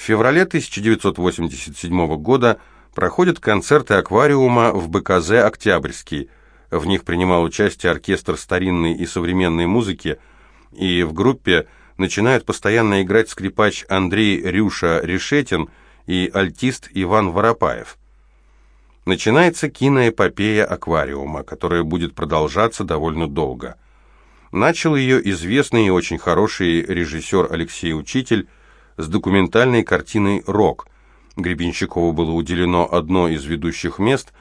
В феврале 1987 года проходят концерты аквариума в БКЗ «Октябрьский». В них принимал участие оркестр старинной и современной музыки, и в группе начинают постоянно играть скрипач Андрей Рюша Решетин и альтист Иван Воропаев. Начинается киноэпопея аквариума, которая будет продолжаться довольно долго. Начал ее известный и очень хороший режиссер Алексей Учитель с документальной картиной «Рок». Гребенщикову было уделено одно из ведущих мест,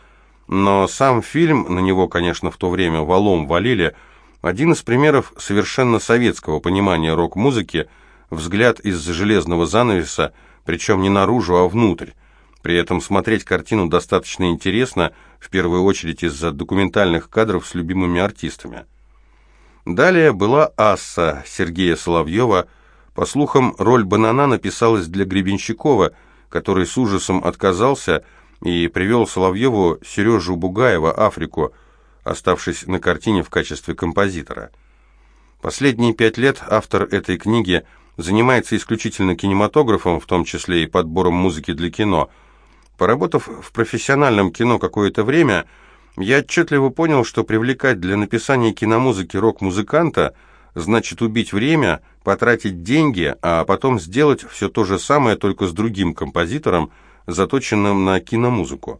но сам фильм, на него, конечно, в то время валом валили, один из примеров совершенно советского понимания рок-музыки, взгляд из-за железного занавеса, причем не наружу, а внутрь. При этом смотреть картину достаточно интересно, в первую очередь из-за документальных кадров с любимыми артистами. Далее была «Асса» Сергея Соловьева – по слухам, роль Банана написалась для Гребенщикова, который с ужасом отказался и привел Соловьеву Сережу Бугаева «Африку», оставшись на картине в качестве композитора. Последние пять лет автор этой книги занимается исключительно кинематографом, в том числе и подбором музыки для кино. Поработав в профессиональном кино какое-то время, я отчетливо понял, что привлекать для написания киномузыки рок-музыканта – значит убить время, потратить деньги, а потом сделать все то же самое, только с другим композитором, заточенным на киномузыку.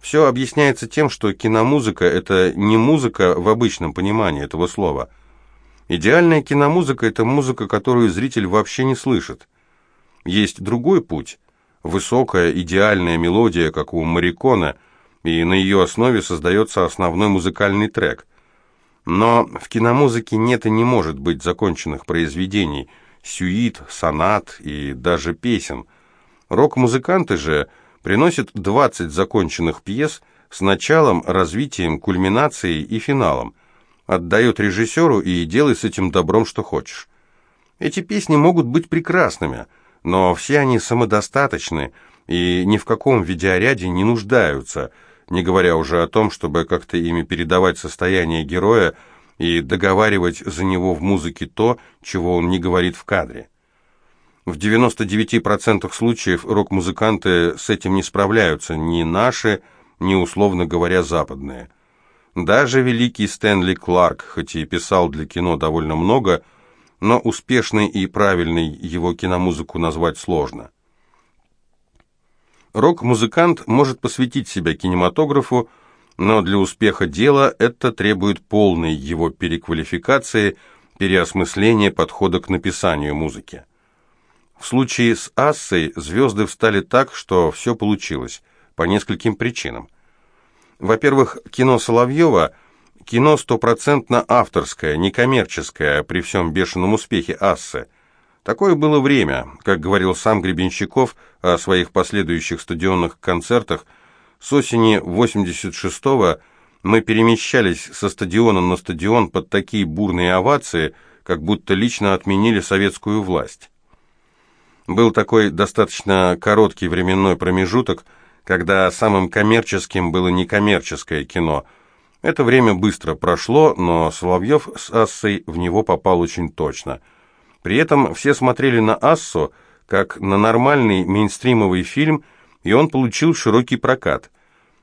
Все объясняется тем, что киномузыка – это не музыка в обычном понимании этого слова. Идеальная киномузыка – это музыка, которую зритель вообще не слышит. Есть другой путь – высокая идеальная мелодия, как у Марикона, и на ее основе создается основной музыкальный трек. Но в киномузыке нет и не может быть законченных произведений, сюит, сонат и даже песен. Рок-музыканты же приносят 20 законченных пьес с началом, развитием, кульминацией и финалом. Отдают режиссеру и делай с этим добром, что хочешь. Эти песни могут быть прекрасными, но все они самодостаточны и ни в каком видеоряде не нуждаются – не говоря уже о том, чтобы как-то ими передавать состояние героя и договаривать за него в музыке то, чего он не говорит в кадре. В 99% случаев рок-музыканты с этим не справляются, ни наши, ни, условно говоря, западные. Даже великий Стэнли Кларк, хоть и писал для кино довольно много, но успешной и правильной его киномузыку назвать сложно. Рок-музыкант может посвятить себя кинематографу, но для успеха дела это требует полной его переквалификации, переосмысления подхода к написанию музыки. В случае с Ассой звезды встали так, что все получилось, по нескольким причинам. Во-первых, кино Соловьева – кино стопроцентно авторское, некоммерческое, при всем бешеном успехе Ассы – Такое было время, как говорил сам Гребенщиков о своих последующих стадионных концертах. С осени 86-го мы перемещались со стадиона на стадион под такие бурные овации, как будто лично отменили советскую власть. Был такой достаточно короткий временной промежуток, когда самым коммерческим было некоммерческое кино. Это время быстро прошло, но Соловьев с Ассой в него попал очень точно – при этом все смотрели на Ассо как на нормальный мейнстримовый фильм, и он получил широкий прокат.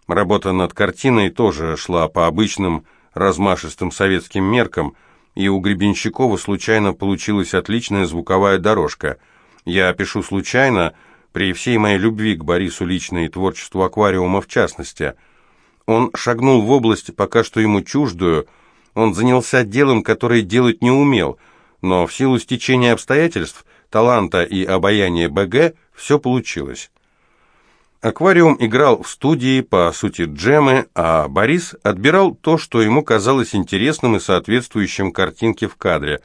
Работа над картиной тоже шла по обычным размашистым советским меркам, и у Гребенщикова случайно получилась отличная звуковая дорожка. Я пишу случайно, при всей моей любви к Борису лично и творчеству аквариума в частности. Он шагнул в область, пока что ему чуждую, он занялся делом, которое делать не умел – но в силу стечения обстоятельств, таланта и обаяния БГ все получилось. Аквариум играл в студии, по сути, джемы, а Борис отбирал то, что ему казалось интересным и соответствующим картинке в кадре,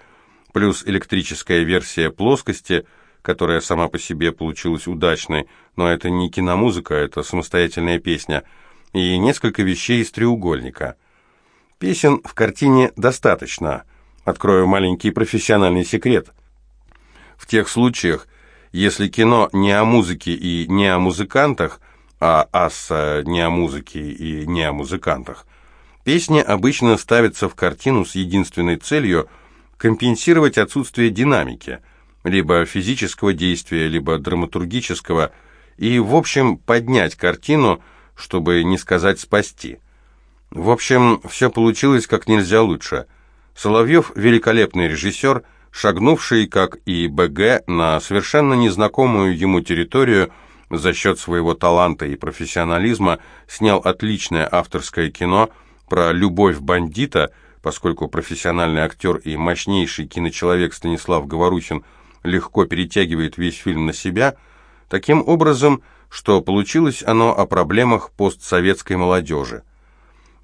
плюс электрическая версия плоскости, которая сама по себе получилась удачной, но это не киномузыка, это самостоятельная песня, и несколько вещей из треугольника. Песен в картине достаточно – Открою маленький профессиональный секрет. В тех случаях, если кино не о музыке и не о музыкантах, а асса не о музыке и не о музыкантах, песни обычно ставятся в картину с единственной целью компенсировать отсутствие динамики. либо физического действия, либо драматургического, и, в общем, поднять картину, чтобы не сказать спасти. В общем, все получилось как нельзя лучше. Соловьев – великолепный режиссер, шагнувший, как и БГ, на совершенно незнакомую ему территорию за счет своего таланта и профессионализма, снял отличное авторское кино про любовь бандита, поскольку профессиональный актер и мощнейший киночеловек Станислав Говорухин легко перетягивает весь фильм на себя, таким образом, что получилось оно о проблемах постсоветской молодежи.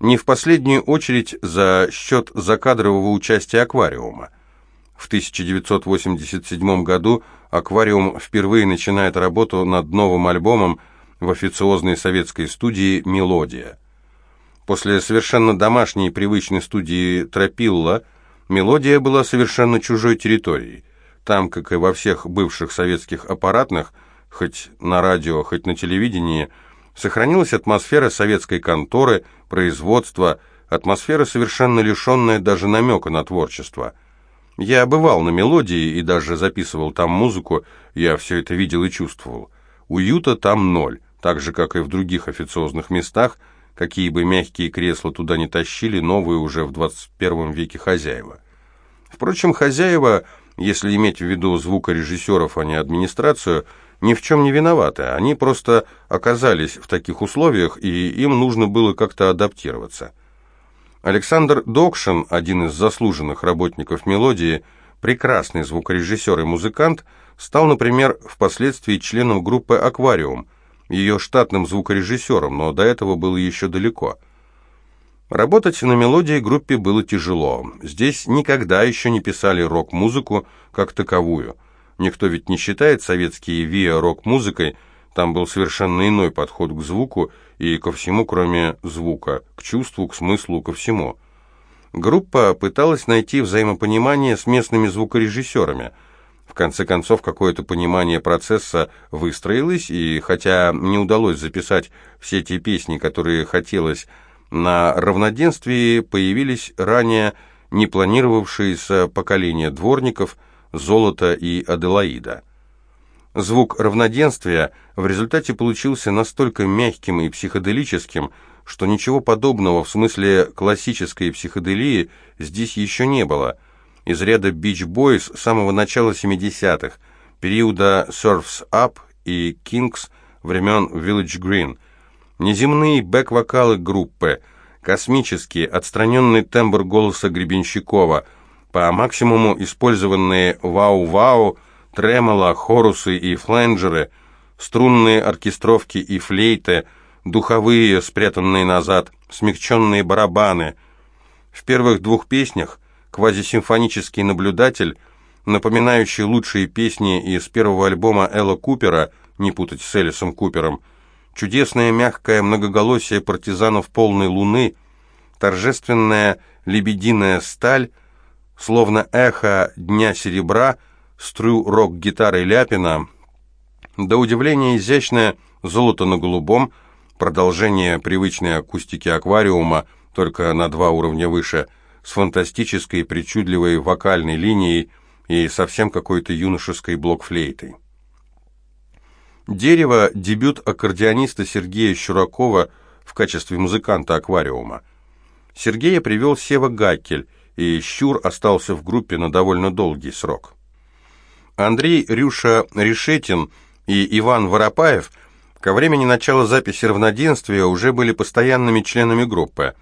Не в последнюю очередь за счет закадрового участия аквариума. В 1987 году «Аквариум» впервые начинает работу над новым альбомом в официозной советской студии «Мелодия». После совершенно домашней и привычной студии «Тропилла» «Мелодия» была совершенно чужой территорией. Там, как и во всех бывших советских аппаратных, хоть на радио, хоть на телевидении, сохранилась атмосфера советской конторы, производства, атмосфера, совершенно лишенная даже намека на творчество – я бывал на мелодии и даже записывал там музыку, я все это видел и чувствовал. Уюта там ноль, так же, как и в других официозных местах, какие бы мягкие кресла туда не тащили, новые уже в 21 веке хозяева. Впрочем, хозяева, если иметь в виду звукорежиссеров, а не администрацию, ни в чем не виноваты, они просто оказались в таких условиях, и им нужно было как-то адаптироваться. Александр Докшин, один из заслуженных работников «Мелодии», прекрасный звукорежиссер и музыкант, стал, например, впоследствии членом группы «Аквариум», ее штатным звукорежиссером, но до этого было еще далеко. Работать на мелодии группе было тяжело. Здесь никогда еще не писали рок-музыку как таковую. Никто ведь не считает советские ВИА рок-музыкой, там был совершенно иной подход к звуку, и ко всему, кроме звука, к чувству, к смыслу, ко всему. Группа пыталась найти взаимопонимание с местными звукорежиссерами. В конце концов, какое-то понимание процесса выстроилось, и хотя не удалось записать все те песни, которые хотелось, на равноденствии появились ранее не планировавшиеся поколения дворников, Золота и Аделаида. Звук равноденствия в результате получился настолько мягким и психоделическим, что ничего подобного в смысле классической психоделии здесь еще не было. Из ряда Beach Boys с самого начала 70-х, периода Surf's Up и Kings времен Village Green. Неземные бэк-вокалы группы, космический, отстраненный тембр голоса Гребенщикова, по максимуму использованные «Вау-вау», тремоло, хорусы и фленджеры, струнные оркестровки и флейты, духовые, спрятанные назад, смягченные барабаны. В первых двух песнях квазисимфонический наблюдатель, напоминающий лучшие песни из первого альбома Элла Купера, не путать с Элисом Купером, чудесное мягкое многоголосие партизанов полной луны, торжественная лебединая сталь, словно эхо Дня Серебра — стру рок-гитары Ляпина, до удивления изящное «Золото на голубом», продолжение привычной акустики аквариума, только на два уровня выше, с фантастической причудливой вокальной линией и совсем какой-то юношеской блокфлейтой. «Дерево» — дебют аккордеониста Сергея Щуракова в качестве музыканта аквариума. Сергея привел Сева Гакель, и Щур остался в группе на довольно долгий срок. Андрей Рюша Решетин и Иван Воропаев ко времени начала записи равноденствия уже были постоянными членами группы.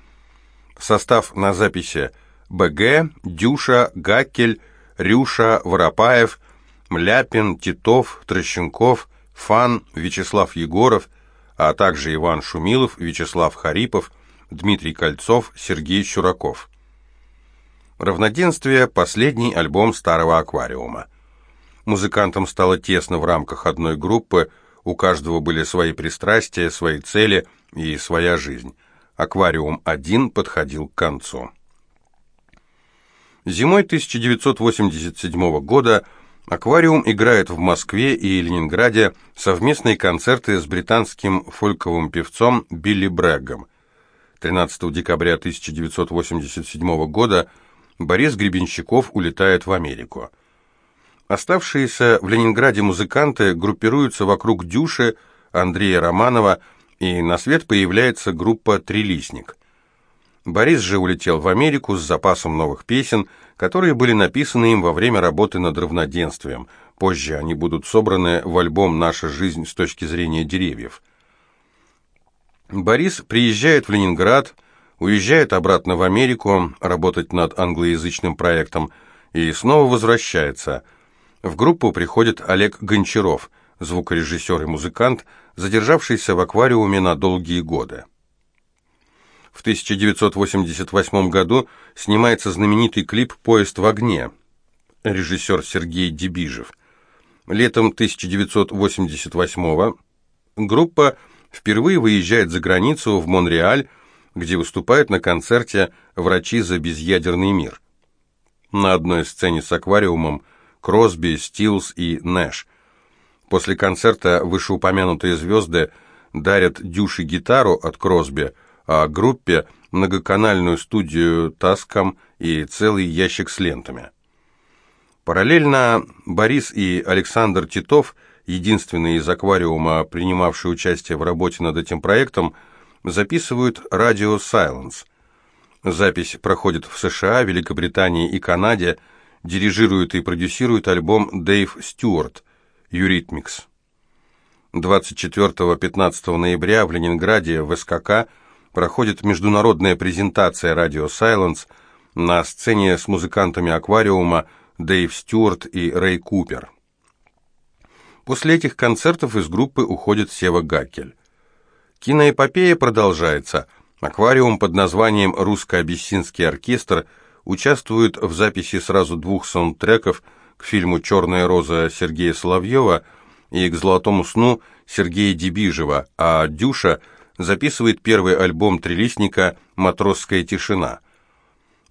Состав на записи БГ, Дюша, Гакель, Рюша, Воропаев, Мляпин, Титов, Трощенков, Фан, Вячеслав Егоров, а также Иван Шумилов, Вячеслав Харипов, Дмитрий Кольцов, Сергей Щураков. «Равноденствие» – последний альбом старого аквариума. Музыкантам стало тесно в рамках одной группы, у каждого были свои пристрастия, свои цели и своя жизнь. «Аквариум-1» подходил к концу. Зимой 1987 года «Аквариум» играет в Москве и Ленинграде совместные концерты с британским фольковым певцом Билли Брэггом. 13 декабря 1987 года Борис Гребенщиков улетает в Америку. Оставшиеся в Ленинграде музыканты группируются вокруг Дюши, Андрея Романова, и на свет появляется группа «Трилистник». Борис же улетел в Америку с запасом новых песен, которые были написаны им во время работы над равноденствием. Позже они будут собраны в альбом «Наша жизнь с точки зрения деревьев». Борис приезжает в Ленинград, уезжает обратно в Америку работать над англоязычным проектом и снова возвращается. В группу приходит Олег Гончаров, звукорежиссер и музыкант, задержавшийся в аквариуме на долгие годы. В 1988 году снимается знаменитый клип «Поезд в огне», режиссер Сергей Дебижев. Летом 1988 группа впервые выезжает за границу в Монреаль, где выступает на концерте «Врачи за безъядерный мир». На одной сцене с аквариумом Кросби, Стилс и Нэш. После концерта вышеупомянутые звезды дарят Дюше гитару от Кросби – а группе многоканальную студию «Таском» и целый ящик с лентами. Параллельно Борис и Александр Титов, единственные из аквариума, принимавшие участие в работе над этим проектом, записывают «Radio Silence». Запись проходит в США, Великобритании и Канаде, дирижирует и продюсирует альбом Дэйв Стюарт «Eurythmics». 24-15 ноября в Ленинграде в СКК – проходит международная презентация «Radio Silence» на сцене с музыкантами «Аквариума» Дэйв Стюарт и Рэй Купер. После этих концертов из группы уходит Сева Гакель. Киноэпопея продолжается. «Аквариум» под названием «Русско-Абиссинский оркестр» участвует в записи сразу двух саундтреков к фильму «Черная роза» Сергея Соловьева и к «Золотому сну» Сергея Дебижева, а Дюша – записывает первый альбом трилистника «Матросская тишина».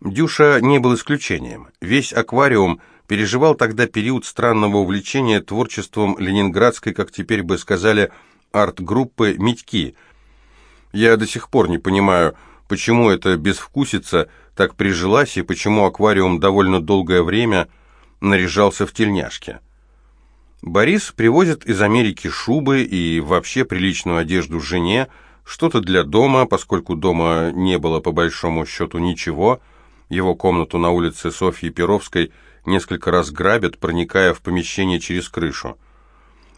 Дюша не был исключением. Весь аквариум переживал тогда период странного увлечения творчеством ленинградской, как теперь бы сказали, арт-группы «Митьки». Я до сих пор не понимаю, почему эта безвкусица так прижилась и почему аквариум довольно долгое время наряжался в тельняшке. Борис привозит из Америки шубы и вообще приличную одежду жене, что-то для дома, поскольку дома не было по большому счету ничего. Его комнату на улице Софьи Перовской несколько раз грабят, проникая в помещение через крышу.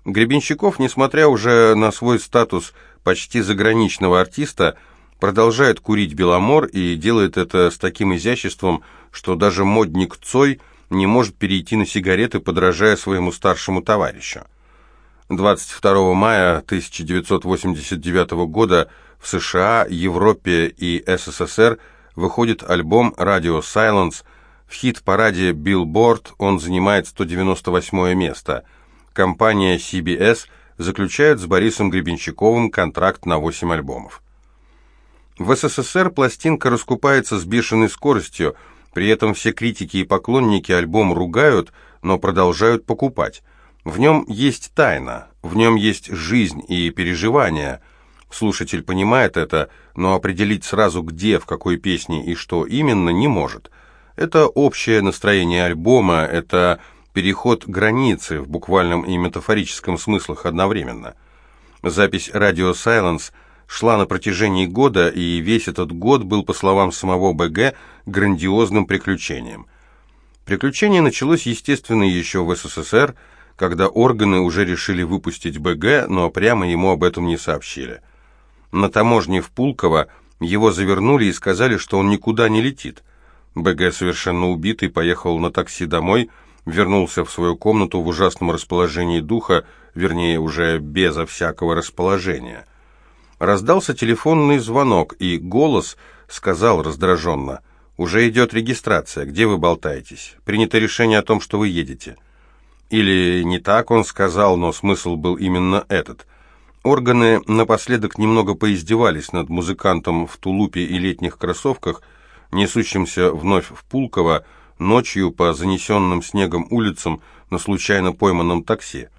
Гребенщиков, несмотря уже на свой статус почти заграничного артиста, продолжает курить Беломор и делает это с таким изяществом, что даже модник Цой не может перейти на сигареты, подражая своему старшему товарищу. 22 мая 1989 года в США, Европе и СССР выходит альбом «Radio Silence». В хит-параде Billboard он занимает 198 место. Компания CBS заключает с Борисом Гребенщиковым контракт на 8 альбомов. В СССР пластинка раскупается с бешеной скоростью, при этом все критики и поклонники альбом ругают, но продолжают покупать. В нем есть тайна, в нем есть жизнь и переживания. Слушатель понимает это, но определить сразу где, в какой песне и что именно не может. Это общее настроение альбома, это переход границы в буквальном и метафорическом смыслах одновременно. Запись «Radio Silence» шла на протяжении года, и весь этот год был, по словам самого БГ, грандиозным приключением. Приключение началось, естественно, еще в СССР – когда органы уже решили выпустить БГ, но прямо ему об этом не сообщили. На таможне в Пулково его завернули и сказали, что он никуда не летит. БГ, совершенно убитый, поехал на такси домой, вернулся в свою комнату в ужасном расположении духа, вернее, уже безо всякого расположения. Раздался телефонный звонок, и голос сказал раздраженно, «Уже идет регистрация, где вы болтаетесь? Принято решение о том, что вы едете». Или не так он сказал, но смысл был именно этот. Органы напоследок немного поиздевались над музыкантом в тулупе и летних кроссовках, несущимся вновь в Пулково, ночью по занесенным снегом улицам на случайно пойманном такси.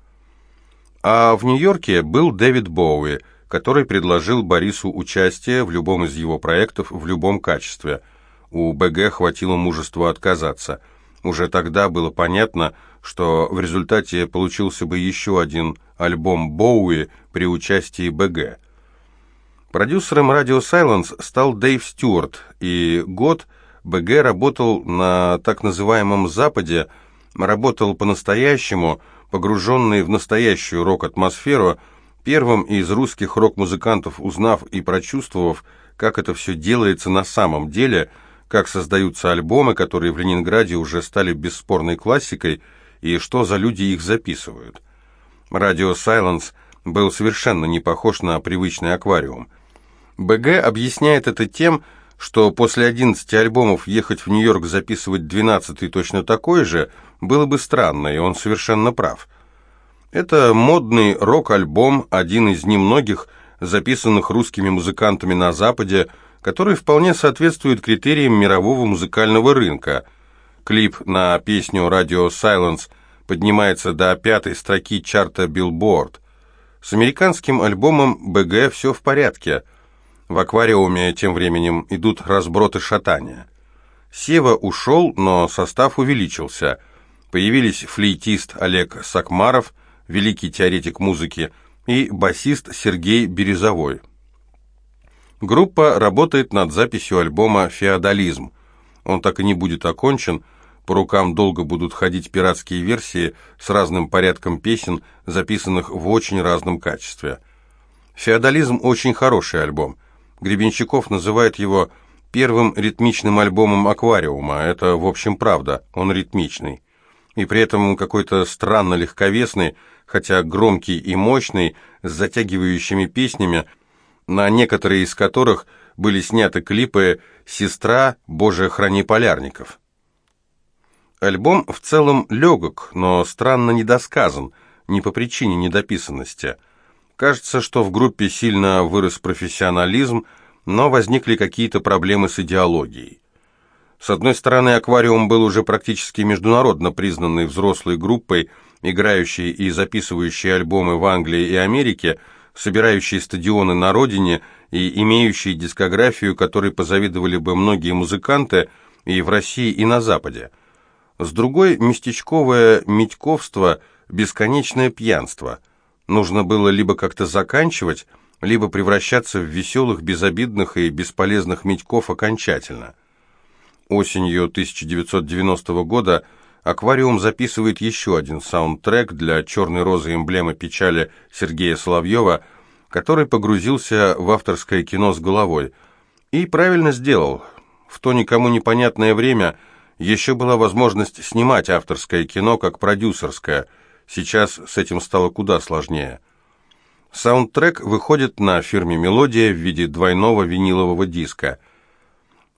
А в Нью-Йорке был Дэвид Боуи, который предложил Борису участие в любом из его проектов в любом качестве. У БГ хватило мужества отказаться – Уже тогда было понятно, что в результате получился бы еще один альбом Боуи при участии БГ. Продюсером Radio Silence стал Дэйв Стюарт, и год БГ работал на так называемом «Западе», работал по-настоящему, погруженный в настоящую рок-атмосферу, первым из русских рок-музыкантов узнав и прочувствовав, как это все делается на самом деле, как создаются альбомы, которые в Ленинграде уже стали бесспорной классикой, и что за люди их записывают. Радио Silence был совершенно не похож на привычный аквариум. БГ объясняет это тем, что после 11 альбомов ехать в Нью-Йорк записывать 12-й точно такой же было бы странно, и он совершенно прав. Это модный рок-альбом, один из немногих, записанных русскими музыкантами на Западе, который вполне соответствует критериям мирового музыкального рынка. Клип на песню «Radio Silence» поднимается до пятой строки чарта Billboard. С американским альбомом «БГ» все в порядке. В аквариуме тем временем идут разброты шатания. Сева ушел, но состав увеличился. Появились флейтист Олег Сакмаров, великий теоретик музыки, и басист Сергей Березовой. Группа работает над записью альбома «Феодализм». Он так и не будет окончен, по рукам долго будут ходить пиратские версии с разным порядком песен, записанных в очень разном качестве. «Феодализм» очень хороший альбом. Гребенщиков называет его первым ритмичным альбомом «Аквариума». Это, в общем, правда, он ритмичный. И при этом какой-то странно легковесный, хотя громкий и мощный, с затягивающими песнями, на некоторые из которых были сняты клипы «Сестра, Боже, храни полярников». Альбом в целом легок, но странно недосказан, не по причине недописанности. Кажется, что в группе сильно вырос профессионализм, но возникли какие-то проблемы с идеологией. С одной стороны, «Аквариум» был уже практически международно признанной взрослой группой, играющей и записывающей альбомы в Англии и Америке, собирающей стадионы на родине и имеющей дискографию, которой позавидовали бы многие музыканты и в России, и на Западе. С другой – местечковое медьковство, бесконечное пьянство. Нужно было либо как-то заканчивать, либо превращаться в веселых, безобидных и бесполезных медьков окончательно. Осенью 1990 года «Аквариум» записывает еще один саундтрек для «Черной розы» эмблемы печали Сергея Соловьева, который погрузился в авторское кино с головой. И правильно сделал. В то никому непонятное время – еще была возможность снимать авторское кино как продюсерское. Сейчас с этим стало куда сложнее. Саундтрек выходит на фирме «Мелодия» в виде двойного винилового диска.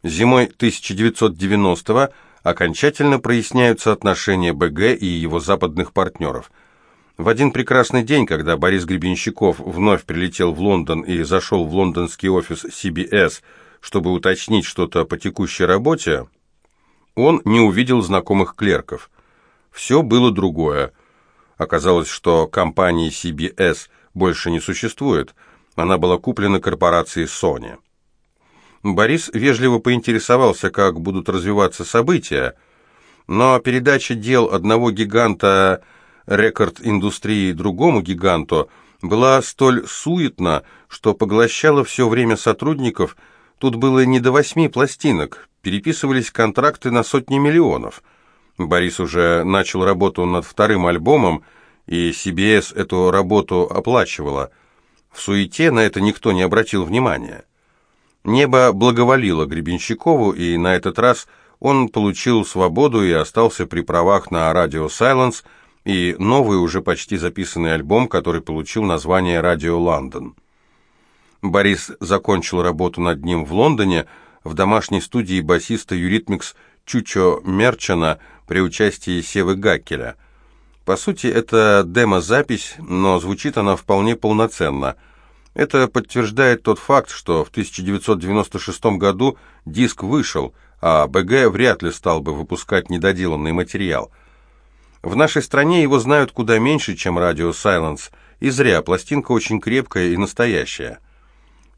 Зимой 1990-го окончательно проясняются отношения БГ и его западных партнеров. В один прекрасный день, когда Борис Гребенщиков вновь прилетел в Лондон и зашел в лондонский офис CBS, чтобы уточнить что-то по текущей работе, он не увидел знакомых клерков. Все было другое. Оказалось, что компании CBS больше не существует. Она была куплена корпорацией Sony. Борис вежливо поинтересовался, как будут развиваться события, но передача дел одного гиганта рекорд-индустрии другому гиганту была столь суетна, что поглощала все время сотрудников, тут было не до восьми пластинок, переписывались контракты на сотни миллионов. Борис уже начал работу над вторым альбомом, и CBS эту работу оплачивала. В суете на это никто не обратил внимания. Небо благоволило Гребенщикову, и на этот раз он получил свободу и остался при правах на радио Silence и новый уже почти записанный альбом, который получил название «Радио Лондон». Борис закончил работу над ним в Лондоне, в домашней студии басиста Eurythmics Чучо Мерчана при участии Севы Гаккеля. По сути, это демо-запись, но звучит она вполне полноценно. Это подтверждает тот факт, что в 1996 году диск вышел, а БГ вряд ли стал бы выпускать недоделанный материал. В нашей стране его знают куда меньше, чем радио Silence, и зря, пластинка очень крепкая и настоящая.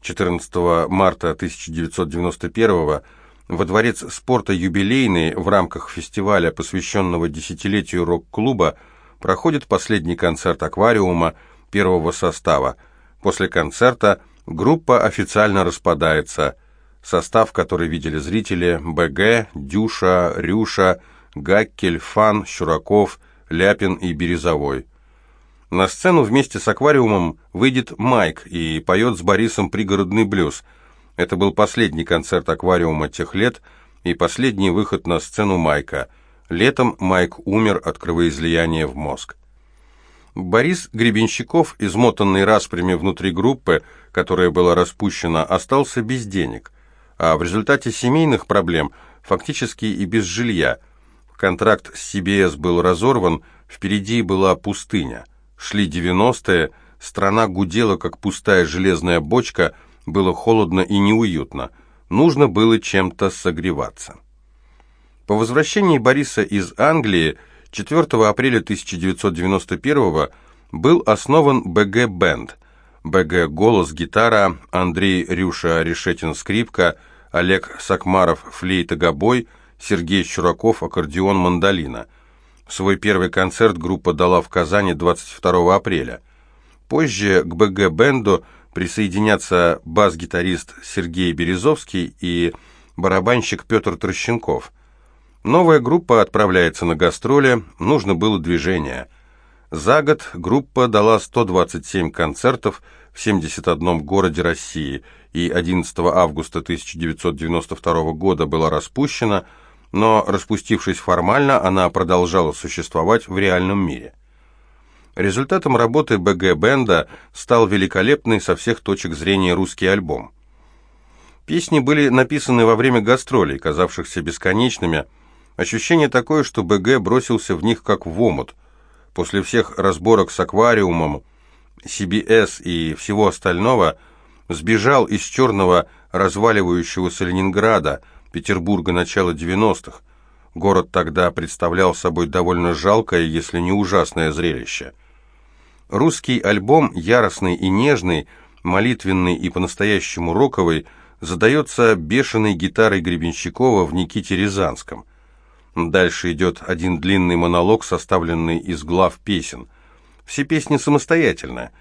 14 марта 1991 во дворец спорта «Юбилейный» в рамках фестиваля, посвященного десятилетию рок-клуба, проходит последний концерт «Аквариума» первого состава. После концерта группа официально распадается. Состав, который видели зрители, БГ, Дюша, Рюша, Гаккель, Фан, Щураков, Ляпин и Березовой. На сцену вместе с «Аквариумом» выйдет Майк и поет с Борисом пригородный блюз – это был последний концерт аквариума тех лет и последний выход на сцену Майка. Летом Майк умер от кровоизлияния в мозг. Борис Гребенщиков, измотанный распрями внутри группы, которая была распущена, остался без денег, а в результате семейных проблем фактически и без жилья. Контракт с CBS был разорван, впереди была пустыня. Шли 90-е, страна гудела, как пустая железная бочка – было холодно и неуютно. Нужно было чем-то согреваться. По возвращении Бориса из Англии 4 апреля 1991 был основан БГ Бенд. БГ голос, гитара, Андрей Рюша Решетин скрипка, Олег Сакмаров флейта гобой, Сергей Чураков аккордеон мандолина. Свой первый концерт группа дала в Казани 22 апреля. Позже к БГ Бенду присоединятся бас-гитарист Сергей Березовский и барабанщик Петр Трощенков. Новая группа отправляется на гастроли, нужно было движение. За год группа дала 127 концертов в 71 городе России и 11 августа 1992 года была распущена, но, распустившись формально, она продолжала существовать в реальном мире. Результатом работы БГ Бенда стал великолепный со всех точек зрения русский альбом. Песни были написаны во время гастролей, казавшихся бесконечными. Ощущение такое, что БГ бросился в них как в омут. После всех разборок с аквариумом, CBS и всего остального сбежал из черного разваливающегося Ленинграда, Петербурга начала 90-х. Город тогда представлял собой довольно жалкое, если не ужасное зрелище. Русский альбом, яростный и нежный, молитвенный и по-настоящему роковый, задается бешеной гитарой Гребенщикова в Никите Рязанском. Дальше идет один длинный монолог, составленный из глав песен. Все песни самостоятельные,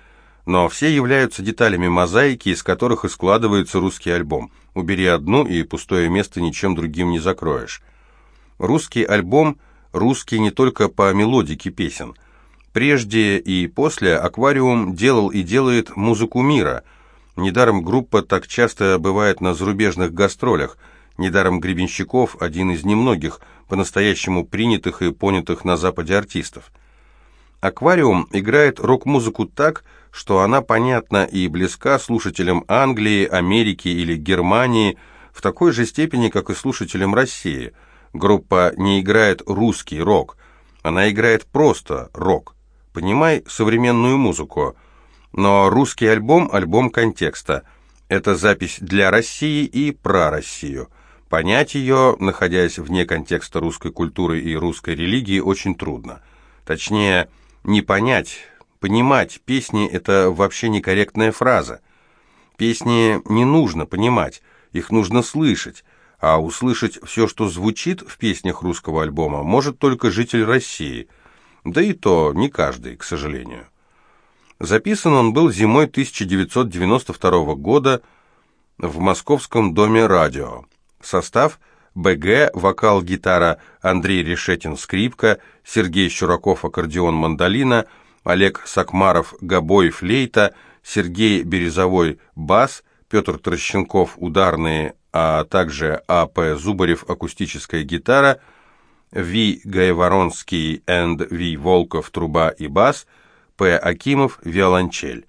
но все являются деталями мозаики, из которых и складывается русский альбом. Убери одну, и пустое место ничем другим не закроешь. Русский альбом русский не только по мелодике песен – Прежде и после «Аквариум» делал и делает музыку мира. Недаром группа так часто бывает на зарубежных гастролях. Недаром Гребенщиков – один из немногих, по-настоящему принятых и понятых на Западе артистов. «Аквариум» играет рок-музыку так, что она понятна и близка слушателям Англии, Америки или Германии в такой же степени, как и слушателям России. Группа не играет русский рок, она играет просто рок. Понимай современную музыку. Но русский альбом – альбом контекста. Это запись для России и про Россию. Понять ее, находясь вне контекста русской культуры и русской религии, очень трудно. Точнее, не понять, понимать песни – это вообще некорректная фраза. Песни не нужно понимать, их нужно слышать, а услышать все, что звучит в песнях русского альбома, может только житель России – да и то не каждый, к сожалению. Записан он был зимой 1992 года в Московском доме радио. Состав БГ, вокал, гитара Андрей Решетин, скрипка, Сергей Щураков, аккордеон, мандолина, Олег Сакмаров, гобой, флейта, Сергей Березовой, бас, Петр Трощенков, ударные, а также А.П. Зубарев, акустическая гитара – В. Гайворонский and В. Волков, труба и бас, П. Акимов, виолончель.